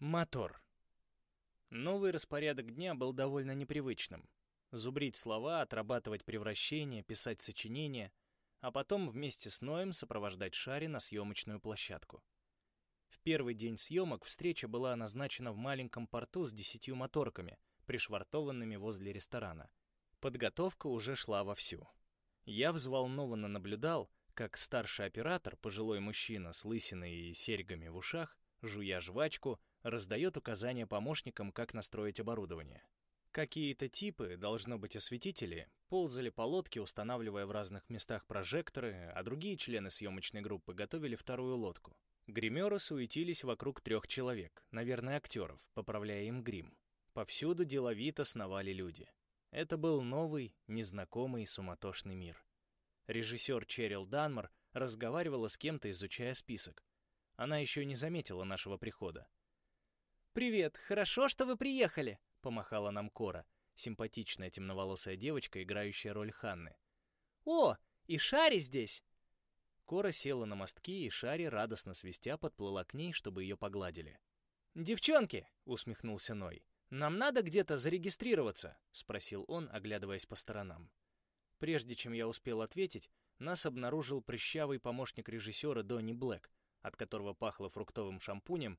Мотор. Новый распорядок дня был довольно непривычным. Зубрить слова, отрабатывать превращения, писать сочинения, а потом вместе с Ноем сопровождать Шари на съемочную площадку. В первый день съемок встреча была назначена в маленьком порту с десятью моторками, пришвартованными возле ресторана. Подготовка уже шла вовсю. Я взволнованно наблюдал, как старший оператор, пожилой мужчина с лысиной и серьгами в ушах, жуя жвачку, раздает указания помощникам, как настроить оборудование. Какие-то типы, должно быть осветители, ползали по лодке, устанавливая в разных местах прожекторы, а другие члены съемочной группы готовили вторую лодку. Гримеры суетились вокруг трех человек, наверное, актеров, поправляя им грим. Повсюду деловито сновали люди. Это был новый, незнакомый, суматошный мир. Режиссер Черил Данмар разговаривала с кем-то, изучая список. Она еще не заметила нашего прихода. «Привет, хорошо, что вы приехали!» — помахала нам Кора, симпатичная темноволосая девочка, играющая роль Ханны. «О, и Шари здесь!» Кора села на мостки, и Шари, радостно свистя, подплыла к ней, чтобы ее погладили. «Девчонки!» — усмехнулся Ной. «Нам надо где-то зарегистрироваться?» — спросил он, оглядываясь по сторонам. Прежде чем я успел ответить, нас обнаружил прыщавый помощник режиссера Донни Блэк, от которого пахло фруктовым шампунем,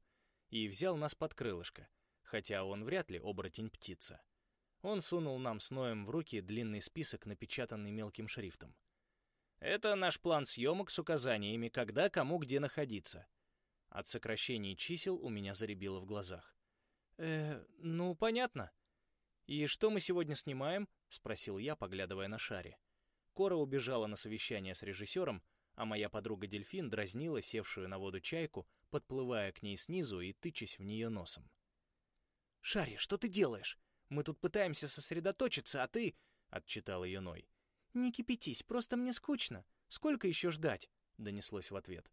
и взял нас под крылышко, хотя он вряд ли оборотень-птица. Он сунул нам с Ноем в руки длинный список, напечатанный мелким шрифтом. «Это наш план съемок с указаниями, когда, кому, где находиться». От сокращений чисел у меня заребило в глазах. «Э, ну, понятно. И что мы сегодня снимаем?» — спросил я, поглядывая на шаре. Кора убежала на совещание с режиссером, а моя подруга-дельфин дразнила севшую на воду чайку, подплывая к ней снизу и тычась в нее носом. «Шари, что ты делаешь? Мы тут пытаемся сосредоточиться, а ты...» — отчитал ее Ной. «Не кипятись, просто мне скучно. Сколько еще ждать?» — донеслось в ответ.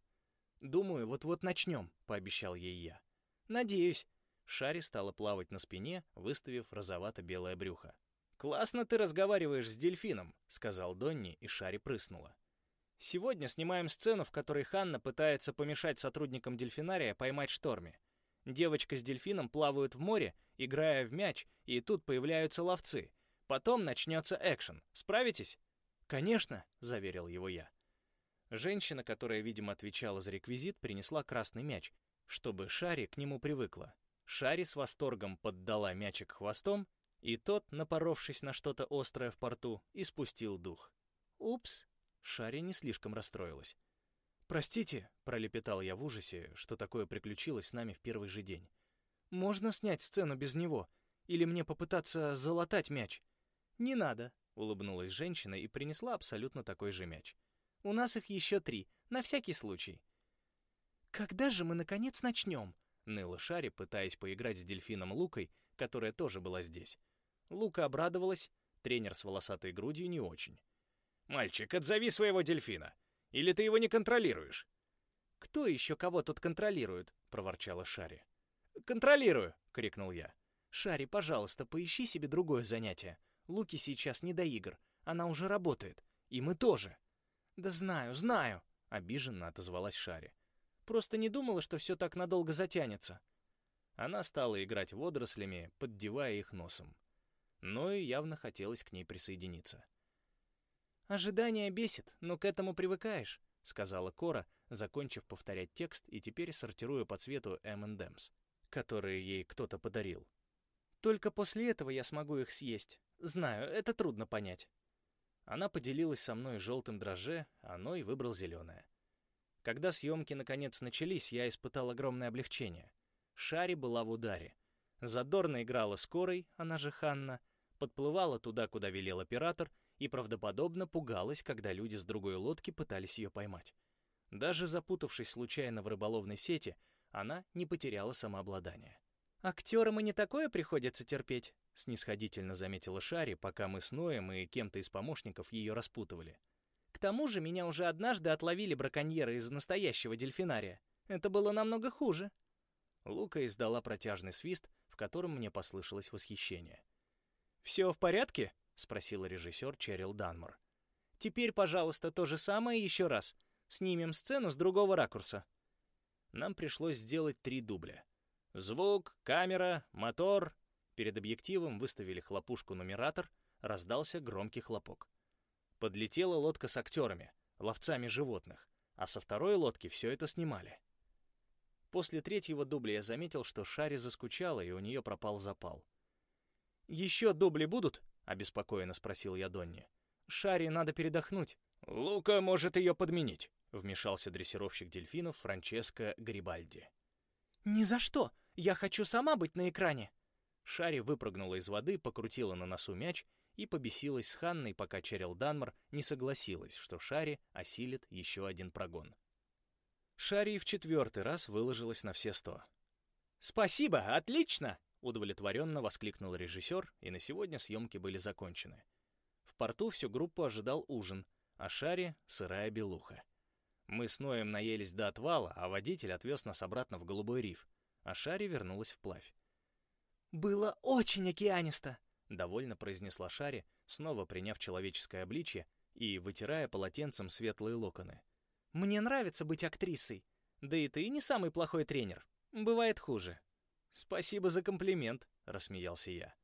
«Думаю, вот-вот начнем», — пообещал ей я. «Надеюсь». Шари стала плавать на спине, выставив розовато-белое брюхо. «Классно ты разговариваешь с дельфином», — сказал Донни, и Шари прыснула. «Сегодня снимаем сцену, в которой Ханна пытается помешать сотрудникам дельфинария поймать Шторми. Девочка с дельфином плавают в море, играя в мяч, и тут появляются ловцы. Потом начнется экшен. Справитесь?» «Конечно», — заверил его я. Женщина, которая, видимо, отвечала за реквизит, принесла красный мяч, чтобы Шари к нему привыкла. Шари с восторгом поддала мячик хвостом, и тот, напоровшись на что-то острое в порту, испустил дух. «Упс!» Шари не слишком расстроилась. «Простите», — пролепетал я в ужасе, что такое приключилось с нами в первый же день. «Можно снять сцену без него? Или мне попытаться залатать мяч?» «Не надо», — улыбнулась женщина и принесла абсолютно такой же мяч. «У нас их еще три, на всякий случай». «Когда же мы, наконец, начнем?» — ныла Шари, пытаясь поиграть с дельфином Лукой, которая тоже была здесь. Лука обрадовалась, тренер с волосатой грудью не очень. «Мальчик, отзови своего дельфина!» Или ты его не контролируешь?» «Кто еще кого тут контролирует?» — проворчала Шари. «Контролирую!» — крикнул я. «Шари, пожалуйста, поищи себе другое занятие. Луки сейчас не до игр. Она уже работает. И мы тоже». «Да знаю, знаю!» — обиженно отозвалась Шари. «Просто не думала, что все так надолго затянется». Она стала играть водорослями, поддевая их носом. Но и явно хотелось к ней присоединиться. «Ожидание бесит, но к этому привыкаешь», — сказала Кора, закончив повторять текст и теперь сортируя по цвету M&M's, которые ей кто-то подарил. «Только после этого я смогу их съесть. Знаю, это трудно понять». Она поделилась со мной желтым дрожже, а Ной выбрал зеленое. Когда съемки наконец начались, я испытал огромное облегчение. Шари была в ударе. Задорно играла скорой, она же Ханна, подплывала туда, куда велел оператор — и правдоподобно пугалась, когда люди с другой лодки пытались ее поймать. Даже запутавшись случайно в рыболовной сети, она не потеряла самообладание. «Актерам и не такое приходится терпеть», — снисходительно заметила Шари, пока мы с Ноем и кем-то из помощников ее распутывали. «К тому же меня уже однажды отловили браконьеры из настоящего дельфинария. Это было намного хуже». Лука издала протяжный свист, в котором мне послышалось восхищение. «Все в порядке?» — спросил режиссер Черил Данмор. «Теперь, пожалуйста, то же самое еще раз. Снимем сцену с другого ракурса». Нам пришлось сделать три дубля. Звук, камера, мотор. Перед объективом выставили хлопушку-нумератор, раздался громкий хлопок. Подлетела лодка с актерами, ловцами животных, а со второй лодки все это снимали. После третьего дубля я заметил, что Шари заскучала, и у нее пропал запал. «Еще дубли будут?» — обеспокоенно спросил я Донни. «Шари надо передохнуть». «Лука может ее подменить», — вмешался дрессировщик дельфинов Франческо Гарибальди. «Ни за что! Я хочу сама быть на экране!» Шари выпрыгнула из воды, покрутила на носу мяч и побесилась с Ханной, пока Черил Данмар не согласилась, что Шари осилит еще один прогон. Шари в четвертый раз выложилась на все сто. «Спасибо, отлично!» — удовлетворенно воскликнул режиссер, и на сегодня съемки были закончены. В порту всю группу ожидал ужин, а Шари — сырая белуха. Мы с Ноем наелись до отвала, а водитель отвез нас обратно в Голубой риф, а Шари вернулась вплавь. «Было очень океанисто», — довольно произнесла Шари, снова приняв человеческое обличье и вытирая полотенцем светлые локоны. «Мне нравится быть актрисой. Да и ты не самый плохой тренер. Бывает хуже». «Спасибо за комплимент», — рассмеялся я.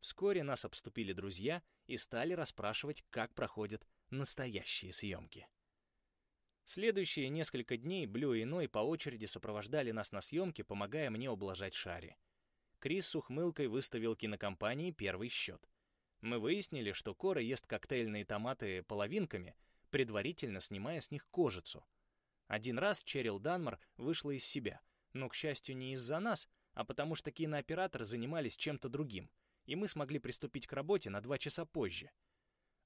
Вскоре нас обступили друзья и стали расспрашивать, как проходят настоящие съемки. Следующие несколько дней Блю и Ной по очереди сопровождали нас на съемке, помогая мне ублажать Шари. Крис с ухмылкой выставил кинокомпании первый счет. Мы выяснили, что Кора ест коктейльные томаты половинками, предварительно снимая с них кожицу. Один раз Черил Данмар вышла из себя, но, к счастью, не из-за нас, а потому что кинооператоры занимались чем-то другим, и мы смогли приступить к работе на два часа позже —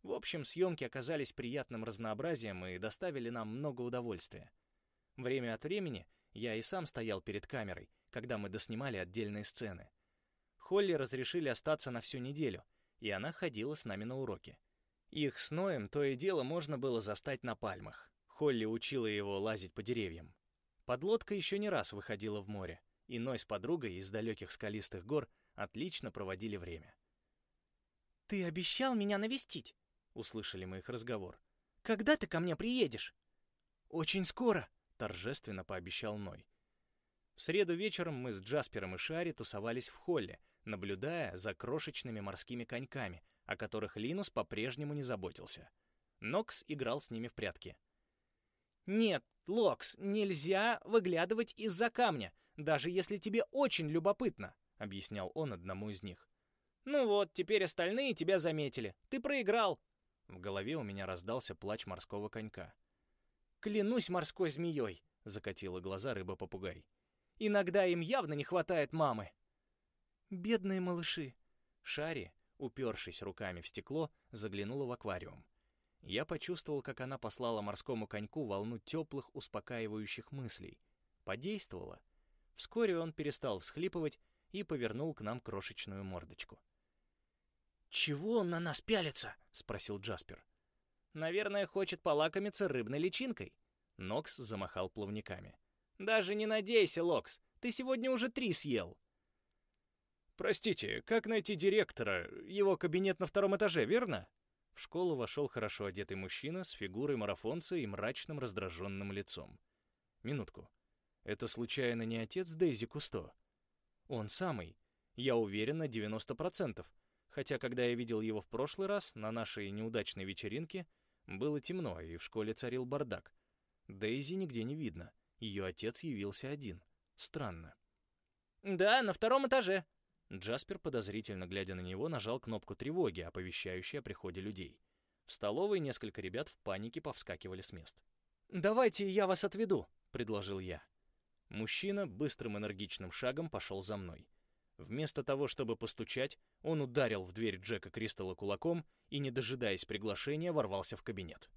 в общем, съемки оказались приятным разнообразием и доставили нам много удовольствия. Время от времени я и сам стоял перед камерой, когда мы доснимали отдельные сцены. Холли разрешили остаться на всю неделю, и она ходила с нами на уроки. Их с Ноем то и дело можно было застать на пальмах. Холли учила его лазить по деревьям. Подлодка еще не раз выходила в море, и Ной с подругой из далеких скалистых гор отлично проводили время. «Ты обещал меня навестить?» — услышали мы их разговор. «Когда ты ко мне приедешь?» «Очень скоро», — торжественно пообещал Ной. В среду вечером мы с Джаспером и Шари тусовались в холле, наблюдая за крошечными морскими коньками, о которых Линус по-прежнему не заботился. Нокс играл с ними в прятки. «Нет, Локс, нельзя выглядывать из-за камня, даже если тебе очень любопытно», — объяснял он одному из них. «Ну вот, теперь остальные тебя заметили. Ты проиграл. В голове у меня раздался плач морского конька. «Клянусь морской змеей!» — закатила глаза рыба-попугай. «Иногда им явно не хватает мамы!» «Бедные малыши!» Шари, упершись руками в стекло, заглянула в аквариум. Я почувствовал, как она послала морскому коньку волну теплых, успокаивающих мыслей. Подействовала. Вскоре он перестал всхлипывать и повернул к нам крошечную мордочку. «Чего он на нас пялится?» — спросил Джаспер. «Наверное, хочет полакомиться рыбной личинкой». Нокс замахал плавниками. «Даже не надейся, Локс, ты сегодня уже три съел». «Простите, как найти директора? Его кабинет на втором этаже, верно?» В школу вошел хорошо одетый мужчина с фигурой марафонца и мрачным раздраженным лицом. Минутку. Это случайно не отец Дейзи Кусто? Он самый. Я уверен на 90% хотя когда я видел его в прошлый раз, на нашей неудачной вечеринке, было темно, и в школе царил бардак. Дейзи нигде не видно, ее отец явился один. Странно. «Да, на втором этаже». Джаспер, подозрительно глядя на него, нажал кнопку тревоги, оповещающей о приходе людей. В столовой несколько ребят в панике повскакивали с мест. «Давайте я вас отведу», — предложил я. Мужчина быстрым энергичным шагом пошел за мной. Вместо того, чтобы постучать, он ударил в дверь Джека Кристалла кулаком и, не дожидаясь приглашения, ворвался в кабинет.